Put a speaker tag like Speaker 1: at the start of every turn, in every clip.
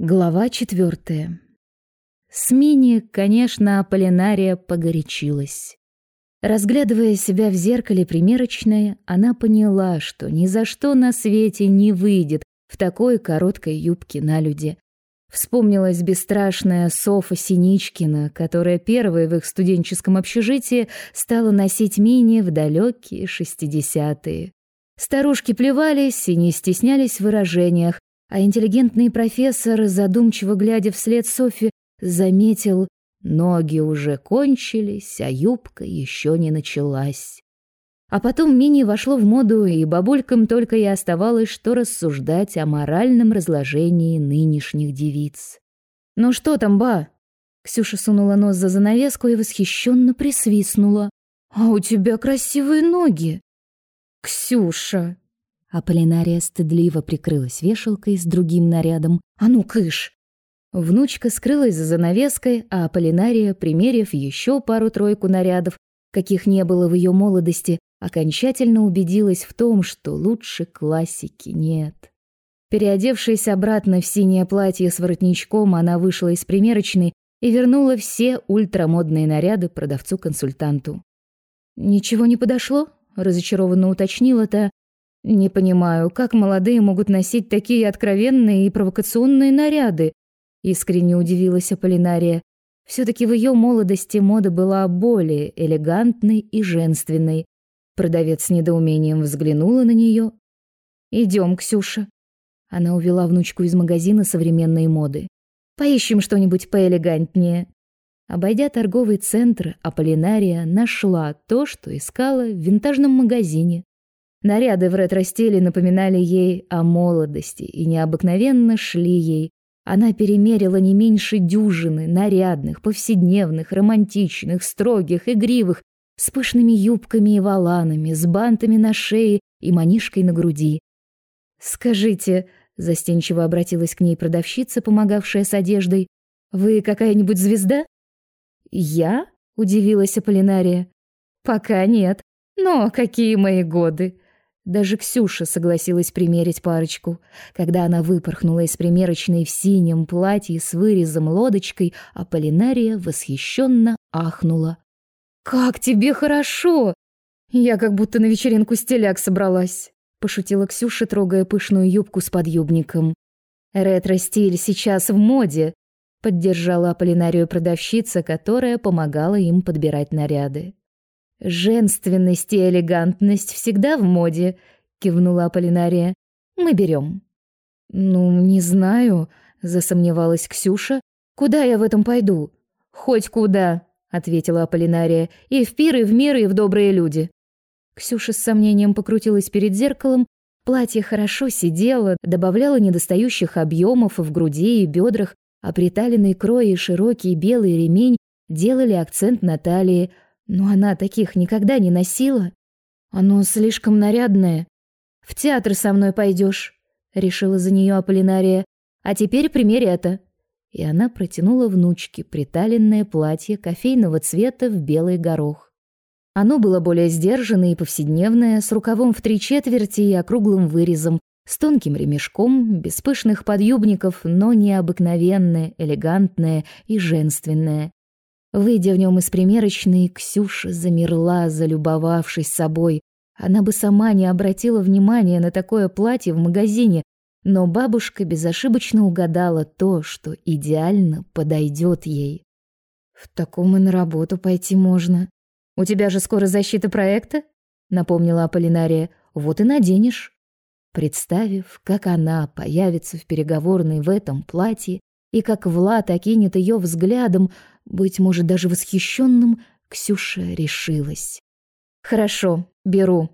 Speaker 1: Глава четвертая. С Мини, конечно, Аполлинария погорячилась. Разглядывая себя в зеркале примерочной, она поняла, что ни за что на свете не выйдет в такой короткой юбке на люди. Вспомнилась бесстрашная Софа Синичкина, которая первой в их студенческом общежитии стала носить мини в далекие шестидесятые. Старушки плевались и не стеснялись в выражениях, а интеллигентный профессор, задумчиво глядя вслед Софи, заметил, ноги уже кончились, а юбка еще не началась. А потом мини вошло в моду, и бабулькам только и оставалось, что рассуждать о моральном разложении нынешних девиц. «Ну что там, ба?» Ксюша сунула нос за занавеску и восхищенно присвистнула. «А у тебя красивые ноги!» «Ксюша!» Аполлинария стыдливо прикрылась вешалкой с другим нарядом. «А ну, кыш!» Внучка скрылась за занавеской, а Аполлинария, примерив еще пару-тройку нарядов, каких не было в ее молодости, окончательно убедилась в том, что лучше классики нет. Переодевшись обратно в синее платье с воротничком, она вышла из примерочной и вернула все ультрамодные наряды продавцу-консультанту. «Ничего не подошло?» — разочарованно уточнила та, не понимаю, как молодые могут носить такие откровенные и провокационные наряды, искренне удивилась Аполлинария. все таки в ее молодости мода была более элегантной и женственной. Продавец с недоумением взглянула на нее. Идем, Ксюша. Она увела внучку из магазина современной моды. Поищем что-нибудь поэлегантнее. Обойдя торговый центр, Аполлинария нашла то, что искала в винтажном магазине. Наряды в ретро-стиле напоминали ей о молодости и необыкновенно шли ей. Она перемерила не меньше дюжины нарядных, повседневных, романтичных, строгих, игривых, с пышными юбками и воланами, с бантами на шее и манишкой на груди. «Скажите», — застенчиво обратилась к ней продавщица, помогавшая с одеждой, «вы какая-нибудь звезда?» «Я?» — удивилась Аполлинария. «Пока нет. Но какие мои годы!» Даже Ксюша согласилась примерить парочку. Когда она выпорхнула из примерочной в синем платье с вырезом лодочкой, Аполлинария восхищенно ахнула. «Как тебе хорошо!» «Я как будто на вечеринку стиляк собралась», — пошутила Ксюша, трогая пышную юбку с подъюбником. «Ретро-стиль сейчас в моде», — поддержала Аполлинарию продавщица, которая помогала им подбирать наряды. Женственность и элегантность всегда в моде, кивнула Аполлинария. Мы берем. Ну, не знаю, засомневалась Ксюша. Куда я в этом пойду? Хоть куда, ответила Аполлинария. И в пир, и в мир, и в добрые люди. Ксюша с сомнением покрутилась перед зеркалом. Платье хорошо сидело, добавляло недостающих объемов в груди и бедрах, а приталенный крой и широкий белый ремень делали акцент на талии, но она таких никогда не носила. Оно слишком нарядное. В театр со мной пойдешь, решила за нее Аполлинария. А теперь примерь это. И она протянула внучке приталенное платье кофейного цвета в белый горох. Оно было более сдержанное и повседневное, с рукавом в три четверти и округлым вырезом, с тонким ремешком, без пышных подъюбников, но необыкновенное, элегантное и женственное. Выйдя в нем из примерочной, Ксюша замерла, залюбовавшись собой. Она бы сама не обратила внимания на такое платье в магазине, но бабушка безошибочно угадала то, что идеально подойдет ей. В таком и на работу пойти можно. У тебя же скоро защита проекта, напомнила Аполлинария. Вот и наденешь. Представив, как она появится в переговорной в этом платье и как Влад окинет ее взглядом, быть может, даже восхищенным, Ксюша решилась. «Хорошо, беру».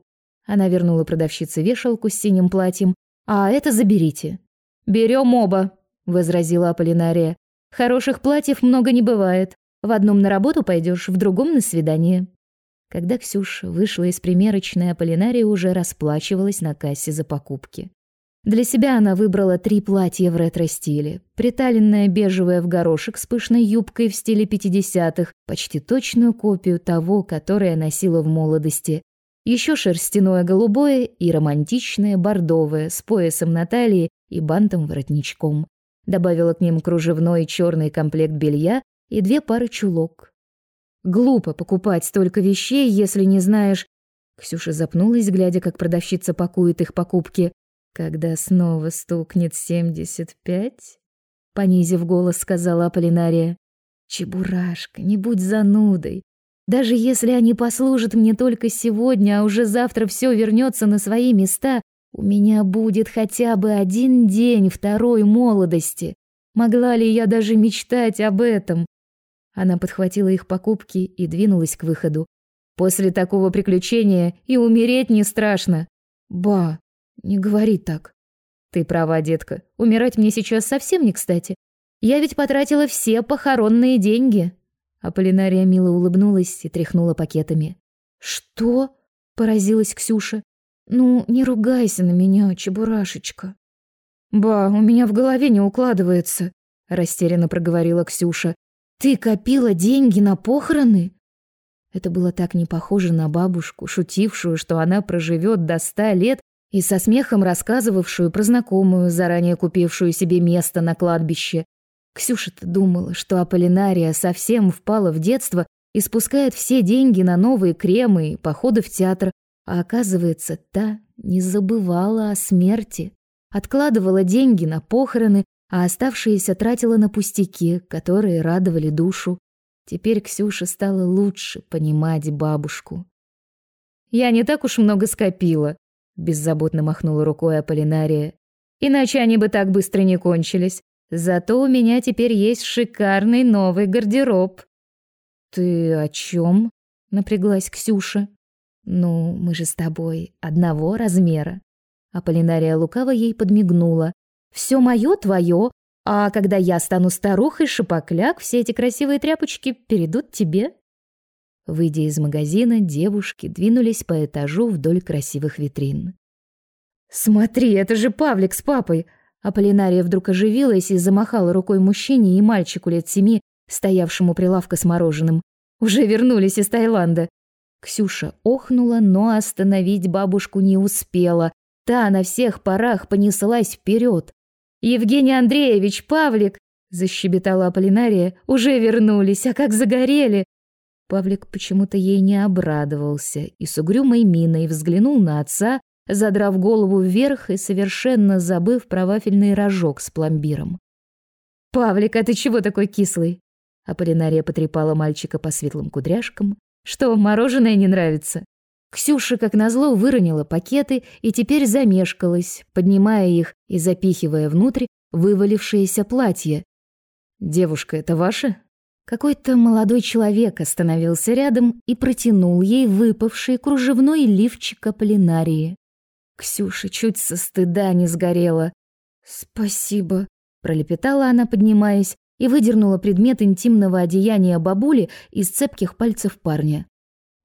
Speaker 1: Она вернула продавщице вешалку с синим платьем. «А это заберите». «Берем оба», — возразила Аполлинария. «Хороших платьев много не бывает. В одном на работу пойдешь, в другом на свидание». Когда Ксюша вышла из примерочной, Аполлинария уже расплачивалась на кассе за покупки. Для себя она выбрала три платья в ретро-стиле. Приталенное бежевое в горошек с пышной юбкой в стиле 50-х, почти точную копию того, которое носила в молодости. Еще шерстяное голубое и романтичное бордовое с поясом на талии и бантом-воротничком. добавила к ним кружевной черный комплект белья и две пары чулок. Глупо покупать столько вещей, если не знаешь... Ксюша запнулась, глядя, как продавщица пакует их покупки. Когда снова стукнет семьдесят пять, понизив голос, сказала Аполлинария. Чебурашка, не будь занудой. Даже если они послужат мне только сегодня, а уже завтра все вернется на свои места, у меня будет хотя бы один день второй молодости. Могла ли я даже мечтать об этом? Она подхватила их покупки и двинулась к выходу. После такого приключения и умереть не страшно. Ба, не говори так. Ты права, детка. Умирать мне сейчас совсем не кстати. Я ведь потратила все похоронные деньги. Аполлинария мило улыбнулась и тряхнула пакетами. Что? поразилась Ксюша. Ну, не ругайся на меня, чебурашечка. Ба, у меня в голове не укладывается, растерянно проговорила Ксюша. Ты копила деньги на похороны? Это было так не похоже на бабушку, шутившую, что она проживет до ста лет, и со смехом рассказывавшую про знакомую, заранее купившую себе место на кладбище. Ксюша-то думала, что Аполлинария совсем впала в детство и спускает все деньги на новые кремы и походы в театр, а оказывается, та не забывала о смерти, откладывала деньги на похороны а оставшиеся тратила на пустяки, которые радовали душу. Теперь Ксюша стала лучше понимать бабушку. «Я не так уж много скопила», — беззаботно махнула рукой Аполлинария. «Иначе они бы так быстро не кончились. Зато у меня теперь есть шикарный новый гардероб». «Ты о чем? напряглась Ксюша. «Ну, мы же с тобой одного размера». Аполлинария лукаво ей подмигнула, все мое твое, а когда я стану старухой, шипокляк, все эти красивые тряпочки перейдут тебе. Выйдя из магазина, девушки двинулись по этажу вдоль красивых витрин. Смотри, это же Павлик с папой. Аполлинария вдруг оживилась и замахала рукой мужчине и мальчику лет семи, стоявшему при лавке с мороженым. Уже вернулись из Таиланда. Ксюша охнула, но остановить бабушку не успела. Та на всех парах понеслась вперед. Евгений Андреевич, Павлик, защебетала Аполлинария, уже вернулись, а как загорели. Павлик почему-то ей не обрадовался и с угрюмой миной взглянул на отца, задрав голову вверх и совершенно забыв про вафельный рожок с пломбиром. «Павлик, а ты чего такой кислый?» Аполлинария потрепала мальчика по светлым кудряшкам. «Что, мороженое не нравится?» Ксюша, как назло, выронила пакеты и теперь замешкалась, поднимая их и запихивая внутрь вывалившееся платье. «Девушка, это ваше?» Какой-то молодой человек остановился рядом и протянул ей выпавший кружевной лифчик Аполлинарии. Ксюша чуть со стыда не сгорела. «Спасибо», — пролепетала она, поднимаясь, и выдернула предмет интимного одеяния бабули из цепких пальцев парня.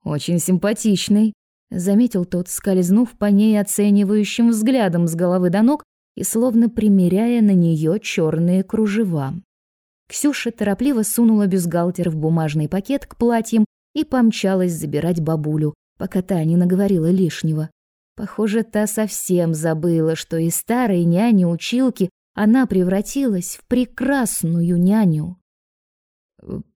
Speaker 1: «Очень симпатичный», заметил тот, скользнув по ней оценивающим взглядом с головы до ног и словно примеряя на нее черные кружева. Ксюша торопливо сунула бюстгальтер в бумажный пакет к платьям и помчалась забирать бабулю, пока та не наговорила лишнего. Похоже, та совсем забыла, что из старой няни-училки она превратилась в прекрасную няню.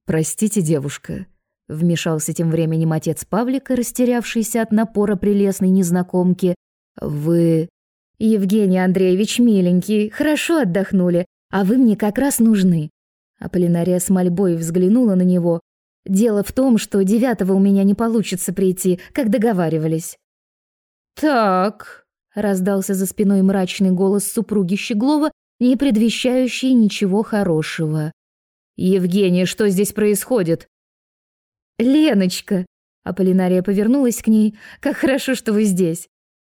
Speaker 1: «Простите, девушка», Вмешался тем временем отец Павлика, растерявшийся от напора прелестной незнакомки. «Вы...» «Евгений Андреевич, миленький, хорошо отдохнули, а вы мне как раз нужны». Аполлинария с мольбой взглянула на него. «Дело в том, что девятого у меня не получится прийти, как договаривались». «Так...» — раздался за спиной мрачный голос супруги Щеглова, не предвещающий ничего хорошего. «Евгений, что здесь происходит?» «Леночка!» Аполлинария повернулась к ней. «Как хорошо, что вы здесь!»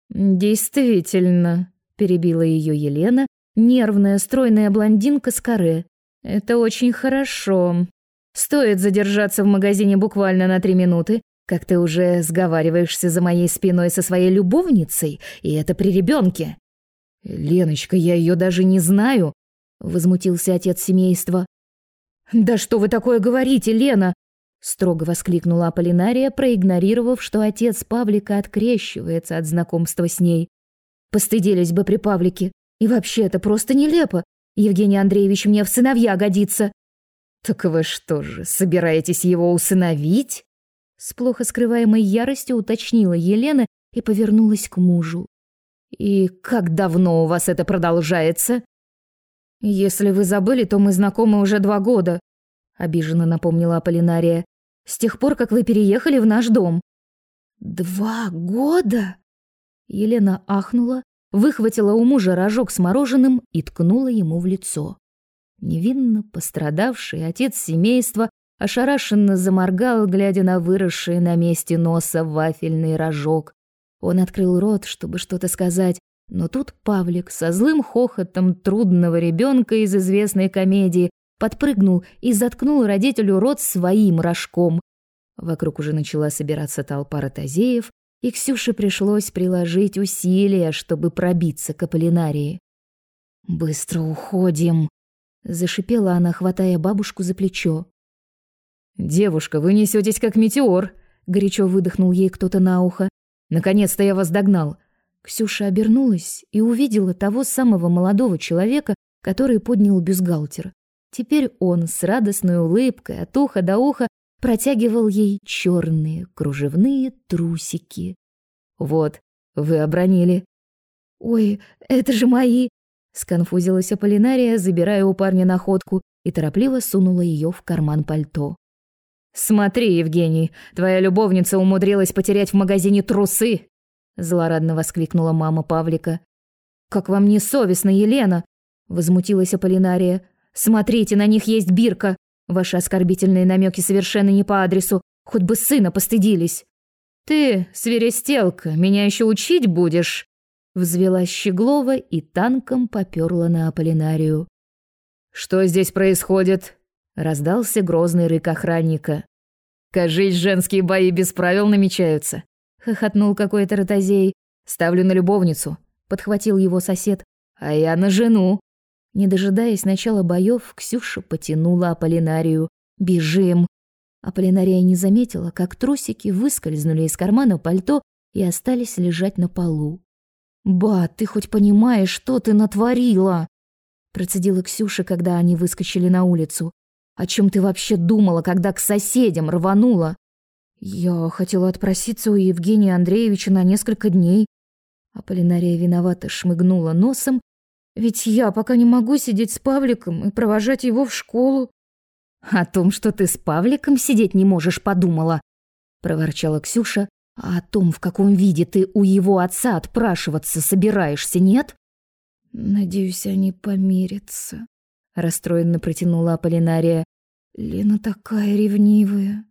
Speaker 1: «Действительно», — перебила ее Елена, нервная, стройная блондинка с каре. «Это очень хорошо. Стоит задержаться в магазине буквально на три минуты, как ты уже сговариваешься за моей спиной со своей любовницей, и это при ребенке. «Леночка, я ее даже не знаю», — возмутился отец семейства. «Да что вы такое говорите, Лена? строго воскликнула Аполлинария, проигнорировав, что отец Павлика открещивается от знакомства с ней. Постыдились бы при Павлике. И вообще это просто нелепо. Евгений Андреевич мне в сыновья годится».
Speaker 2: «Так вы что же, собираетесь его усыновить?»
Speaker 1: С плохо скрываемой яростью уточнила Елена и повернулась к мужу.
Speaker 2: «И как давно у вас это продолжается?»
Speaker 1: «Если вы забыли, то мы знакомы уже два года», — обиженно напомнила Аполлинария. «С тех пор, как вы переехали в наш дом».
Speaker 2: «Два года?»
Speaker 1: Елена ахнула, выхватила у мужа рожок с мороженым и ткнула ему в лицо. Невинно пострадавший отец семейства ошарашенно заморгал, глядя на выросший на месте носа вафельный рожок. Он открыл рот, чтобы что-то сказать, но тут Павлик со злым хохотом трудного ребенка из известной комедии подпрыгнул и заткнул родителю рот своим рожком. Вокруг уже начала собираться толпа ротозеев, и Ксюше пришлось приложить усилия, чтобы пробиться к Аполлинарии. «Быстро уходим!» — зашипела она, хватая бабушку за плечо.
Speaker 2: «Девушка, вы несетесь как метеор!» — горячо выдохнул ей кто-то на ухо. «Наконец-то я вас догнал!»
Speaker 1: Ксюша обернулась и увидела того самого молодого человека, который поднял бюстгальтер. Теперь он с радостной улыбкой от уха до уха протягивал ей черные кружевные трусики.
Speaker 2: «Вот, вы обронили».
Speaker 1: «Ой, это же мои!» Сконфузилась Аполлинария, забирая у парня находку, и торопливо сунула ее в карман пальто.
Speaker 2: «Смотри, Евгений, твоя любовница умудрилась потерять в магазине трусы!» Злорадно воскликнула мама Павлика.
Speaker 1: «Как вам не совестно, Елена?» Возмутилась Аполлинария. «Смотрите, на них есть бирка. Ваши оскорбительные намеки совершенно не по адресу. Хоть бы сына постыдились».
Speaker 2: «Ты, свиристелка, меня еще учить будешь?»
Speaker 1: Взвелась Щеглова и танком попёрла на Аполлинарию.
Speaker 2: «Что здесь происходит?» Раздался грозный рык охранника. «Кажись, женские бои без правил намечаются», — хохотнул какой-то ротозей. «Ставлю на любовницу», — подхватил его сосед. «А я на жену».
Speaker 1: Не дожидаясь начала боев, Ксюша потянула Аполлинарию. «Бежим!» Аполлинария не заметила, как трусики выскользнули из кармана пальто и остались лежать на полу. «Ба, ты хоть понимаешь, что ты натворила?» Процедила Ксюша, когда они выскочили на улицу. «О чем ты вообще думала, когда к соседям рванула?» «Я хотела отпроситься у Евгения Андреевича на несколько дней». Аполлинария виновато шмыгнула носом ведь я пока не могу сидеть с Павликом и провожать его в школу.
Speaker 2: О том, что ты с Павликом сидеть не можешь, подумала, проворчала Ксюша. А о том, в каком виде ты у его отца отпрашиваться собираешься, нет?
Speaker 1: Надеюсь, они помирятся, расстроенно протянула Аполлинария. Лена такая ревнивая.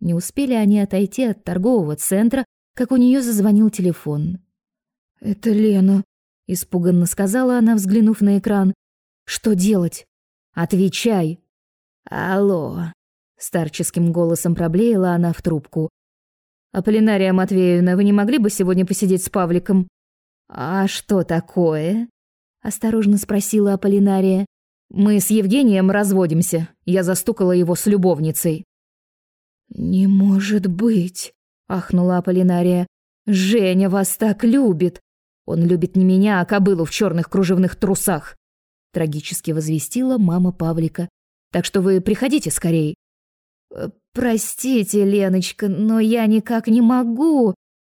Speaker 1: Не успели они отойти от торгового центра, как у нее зазвонил телефон. Это Лена, испуганно сказала она, взглянув на экран. Что делать? Отвечай. Алло, старческим голосом проблеяла она в трубку.
Speaker 2: Аполлинария Матвеевна, вы не могли бы сегодня посидеть с Павликом?
Speaker 1: А что такое? осторожно спросила Аполлинария.
Speaker 2: Мы с Евгением разводимся. Я застукала его с любовницей.
Speaker 1: Не может быть, ахнула Аполлинария. Женя вас так любит.
Speaker 2: Он любит не меня, а кобылу в черных кружевных трусах, трагически возвестила мама Павлика. Так что вы приходите скорей.
Speaker 1: «Э, простите, Леночка, но я никак не могу,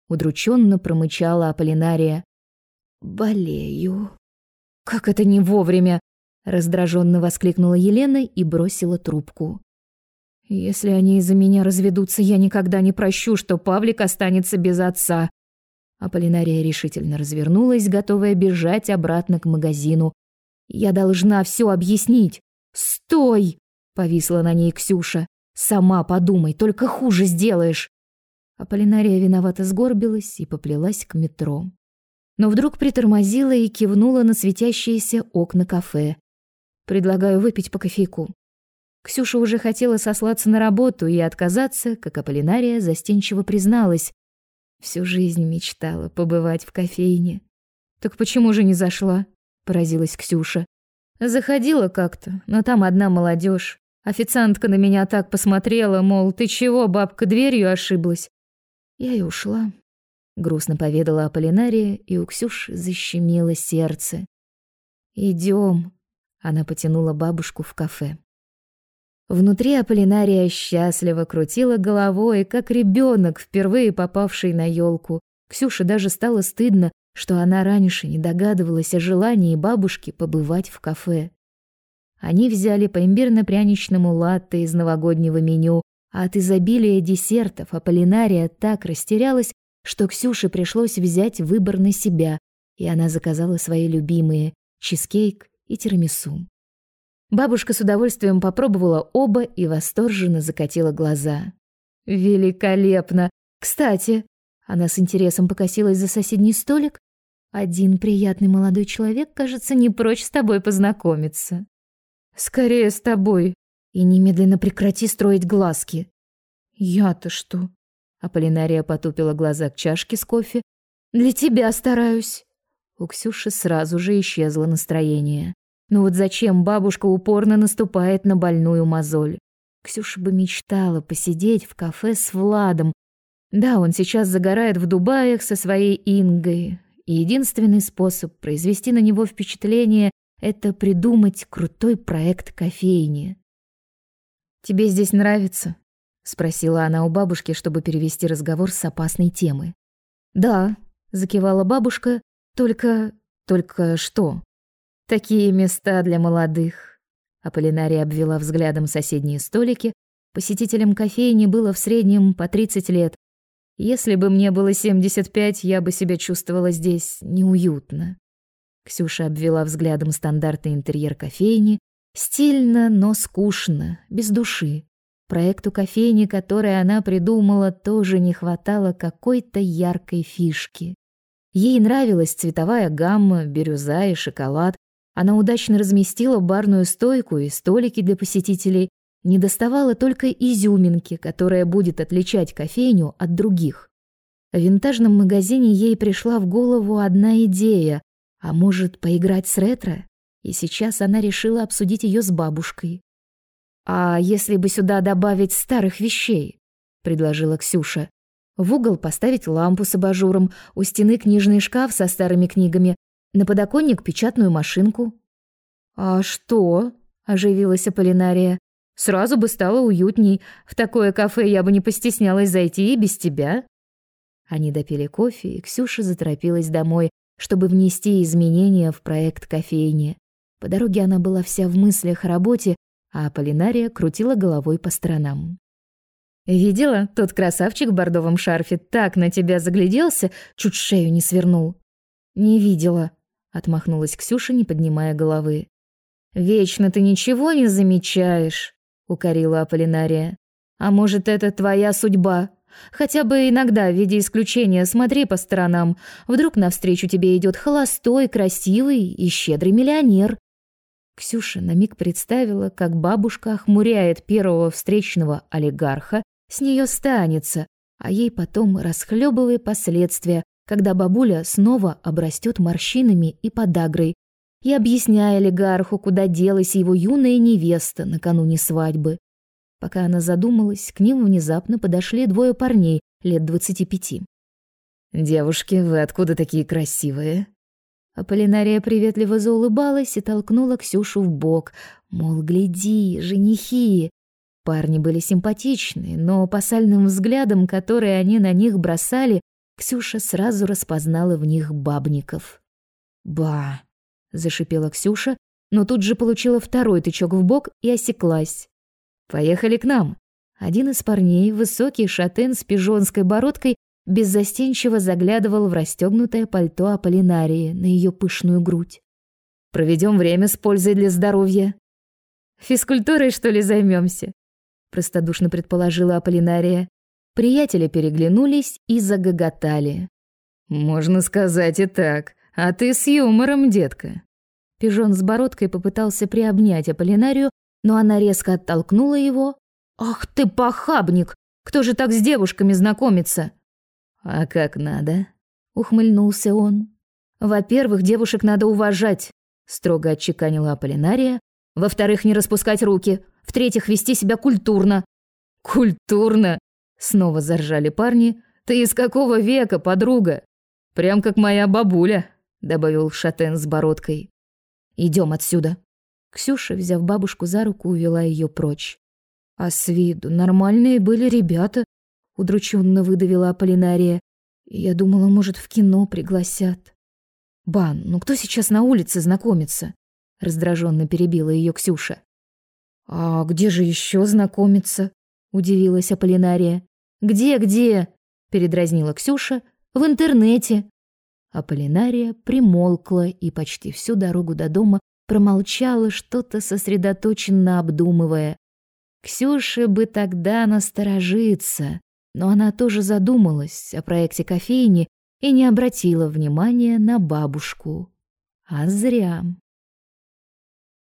Speaker 1: удрученно промычала Аполлинария. Болею.
Speaker 2: Как это не вовремя, раздраженно воскликнула Елена и бросила трубку.
Speaker 1: Если они из-за меня разведутся, я никогда не прощу, что Павлик останется без отца. Аполлинария решительно развернулась, готовая бежать обратно к магазину. «Я должна все объяснить!» «Стой!» — повисла на ней Ксюша. «Сама подумай, только хуже сделаешь!» Аполлинария виновато сгорбилась и поплелась к метро. Но вдруг притормозила и кивнула на светящиеся окна кафе. «Предлагаю выпить по кофейку». Ксюша уже хотела сослаться на работу и отказаться, как Аполлинария застенчиво призналась. Всю жизнь мечтала побывать в кофейне. Так почему же не зашла? поразилась Ксюша. Заходила как-то, но там одна молодежь. Официантка на меня так посмотрела, мол, ты чего, бабка, дверью ошиблась. Я и ушла. Грустно поведала Аполлинария, и у Ксюши защемило сердце. Идем, Она потянула бабушку в кафе. Внутри Аполлинария счастливо крутила головой, как ребенок, впервые попавший на елку. Ксюше даже стало стыдно, что она раньше не догадывалась о желании бабушки побывать в кафе. Они взяли по имбирно-пряничному латте из новогоднего меню, а от изобилия десертов Аполлинария так растерялась, что Ксюше пришлось взять выбор на себя, и она заказала свои любимые чизкейк и тирамису. Бабушка с удовольствием попробовала оба и восторженно закатила глаза. «Великолепно! Кстати, она с интересом покосилась за соседний столик. Один приятный молодой человек, кажется, не прочь с тобой познакомиться. Скорее с тобой. И немедленно прекрати строить глазки. Я-то что? Аполлинария потупила глаза к чашке с кофе. Для тебя стараюсь. У Ксюши сразу же исчезло настроение. Ну вот зачем бабушка упорно наступает на больную мозоль? Ксюша бы мечтала посидеть в кафе с Владом, да, он сейчас загорает в Дубаях со своей Ингой, и единственный способ произвести на него впечатление — это придумать крутой проект кофейни. «Тебе здесь нравится?» — спросила она у бабушки, чтобы перевести разговор с опасной темы. «Да», — закивала бабушка, — «только... только что?» «Такие места для молодых». Аполлинария обвела взглядом соседние столики. Посетителям кофейни было в среднем по 30 лет, если бы мне было 75, я бы себя чувствовала здесь неуютно. Ксюша обвела взглядом стандартный интерьер кофейни. Стильно, но скучно, без души. Проекту кофейни, который она придумала, тоже не хватало какой-то яркой фишки. Ей нравилась цветовая гамма, бирюза и шоколад. Она удачно разместила барную стойку и столики для посетителей, не доставало только изюминки, которая будет отличать кофейню от других. В винтажном магазине ей пришла в голову одна идея, а может, поиграть с ретро? И сейчас она решила обсудить ее с бабушкой. «А если бы сюда добавить старых вещей?» — предложила Ксюша. «В угол поставить лампу с абажуром, у стены книжный шкаф со старыми книгами, на подоконник печатную машинку». «А что?» — оживилась Аполлинария. Сразу бы стало уютней. В такое кафе я бы не постеснялась зайти и без тебя. Они допили кофе, и Ксюша заторопилась домой, чтобы внести изменения в проект кофейни. По дороге она была вся в мыслях о работе, а Полинария крутила головой по сторонам. «Видела? Тот красавчик в бордовом шарфе так на тебя загляделся, чуть шею не свернул». «Не видела», — отмахнулась Ксюша, не поднимая головы. «Вечно ты ничего не замечаешь», укорила Аполлинария. А может, это твоя судьба? Хотя бы иногда, в виде исключения, смотри по сторонам. Вдруг навстречу тебе идет холостой, красивый и щедрый миллионер. Ксюша на миг представила, как бабушка охмуряет первого встречного олигарха, с нее станется, а ей потом расхлебывая последствия, когда бабуля снова обрастет морщинами и подагрой, и объясняя олигарху, куда делась его юная невеста накануне свадьбы. Пока она задумалась, к ним внезапно подошли двое парней лет двадцати пяти. «Девушки, вы откуда такие красивые?» Аполлинария приветливо заулыбалась и толкнула Ксюшу в бок, мол, гляди, женихи. Парни были симпатичны, но по сальным взглядам, которые они на них бросали, Ксюша сразу распознала в них бабников. «Ба!» зашипела Ксюша, но тут же получила второй тычок в бок и осеклась. Поехали к нам. Один из парней, высокий шатен с пижонской бородкой, беззастенчиво заглядывал в расстегнутое пальто Аполлинарии на ее пышную грудь. Проведем время с пользой для здоровья. Физкультурой, что ли, займемся? простодушно предположила Аполлинария. Приятели переглянулись и загоготали. Можно сказать и так. А ты с юмором, детка. Пижон с бородкой попытался приобнять Аполлинарию, но она резко оттолкнула его. Ах ты похабник! Кто же так с девушками знакомится? А как надо? ухмыльнулся он. Во-первых, девушек надо уважать, строго отчеканила Аполлинария. Во-вторых, не распускать руки. В-третьих, вести себя культурно. Культурно? Снова заржали парни. Ты из какого века, подруга? Прям как моя бабуля добавил Шатен с бородкой. Идем отсюда. Ксюша, взяв бабушку за руку, увела ее прочь. А с виду нормальные были ребята, удрученно выдавила Аполлинария. Я думала, может, в кино пригласят. Бан, ну кто сейчас на улице знакомится? раздраженно перебила ее Ксюша. А где же еще знакомиться? удивилась Аполлинария. Где, где? передразнила Ксюша. В интернете. Аполлинария примолкла и почти всю дорогу до дома промолчала, что-то сосредоточенно обдумывая. Ксюше бы тогда насторожиться, но она тоже задумалась о проекте кофейни и не обратила внимания на бабушку. А зря.